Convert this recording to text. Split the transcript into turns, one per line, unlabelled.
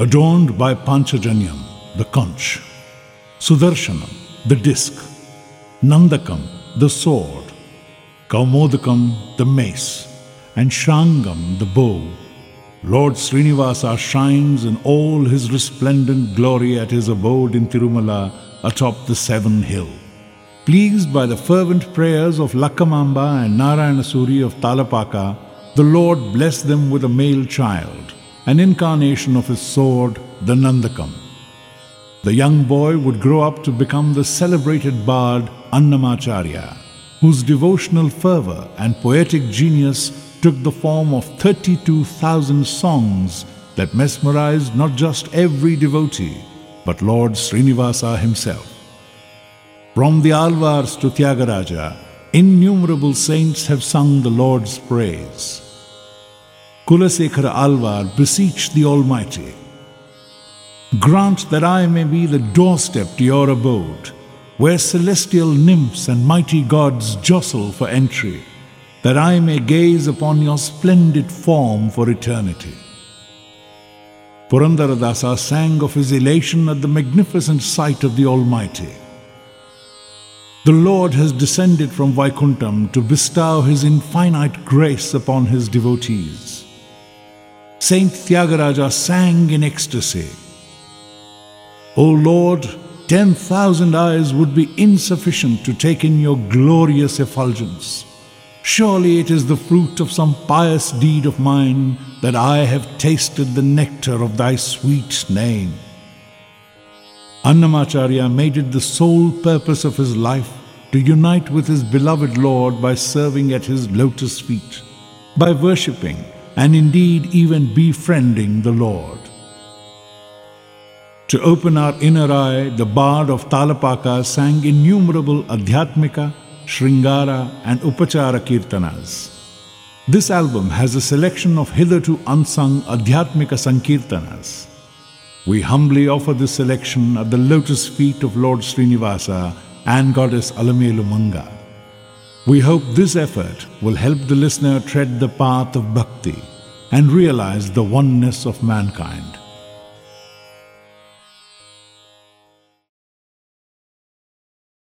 adorned by Panchajanyam, the conch, Sudarshanam, the disc, Nandakam, the sword, Kaumodakam, the mace, and Shrangam, the bow. Lord Srinivasa shines in all his resplendent glory at his abode in Tirumala atop the seven hill. Pleased by the fervent prayers of Lakamamba and Narayanasuri of Talapaka, the Lord blessed them with a male child, an incarnation of his sword, the Nandakam. The young boy would grow up to become the celebrated bard Annamacharya, whose devotional fervor and poetic genius took the form of 32,000 songs that mesmerized not just every devotee, but Lord Srinivasa himself. From the Alvars to Tyagaraja, innumerable saints have sung the Lord's praise. Kulasekhara Alvar beseeched the Almighty Grant that I may be the doorstep to your abode, where celestial nymphs and mighty gods jostle for entry, that I may gaze upon your splendid form for eternity. Purandaradasa sang of his elation at the magnificent sight of the Almighty. The Lord has descended from Vaikuntham to bestow his infinite grace upon his devotees. Saint Tyagaraja sang in ecstasy. O Lord, ten thousand eyes would be insufficient to take in your glorious effulgence. Surely it is the fruit of some pious deed of mine that I have tasted the nectar of thy sweet name. Annamacharya made it the sole purpose of his life to unite with his beloved Lord by serving at his lotus feet, by worshipping, and indeed even befriending the Lord. To open our inner eye, the bard of Talapaka sang innumerable Adhyatmika, Shringara, and Upachara Kirtanas. This album has a selection of hitherto unsung Adhyatmika Sankirtanas. We humbly offer this selection at the lotus feet of Lord Srinivasa and Goddess Alamelumanga. We hope this effort will help the listener tread the path of bhakti and realize the oneness of mankind.